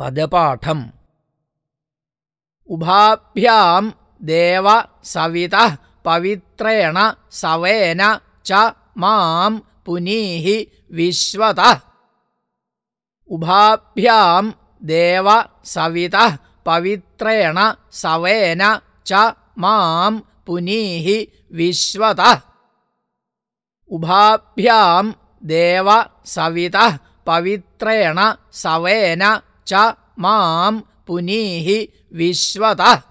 पदपाठम्। उभाभ्यां देव सवितः पवित्रेण seven च माँ पुनीः विश्वतः। उभाभ्यां देव सवितः पवित्रेण seven च माँ पुनीः विश्वतः। उभाभ्यां देव सवितः पवित्रेण सवेन च मां पुनीः विश्वतः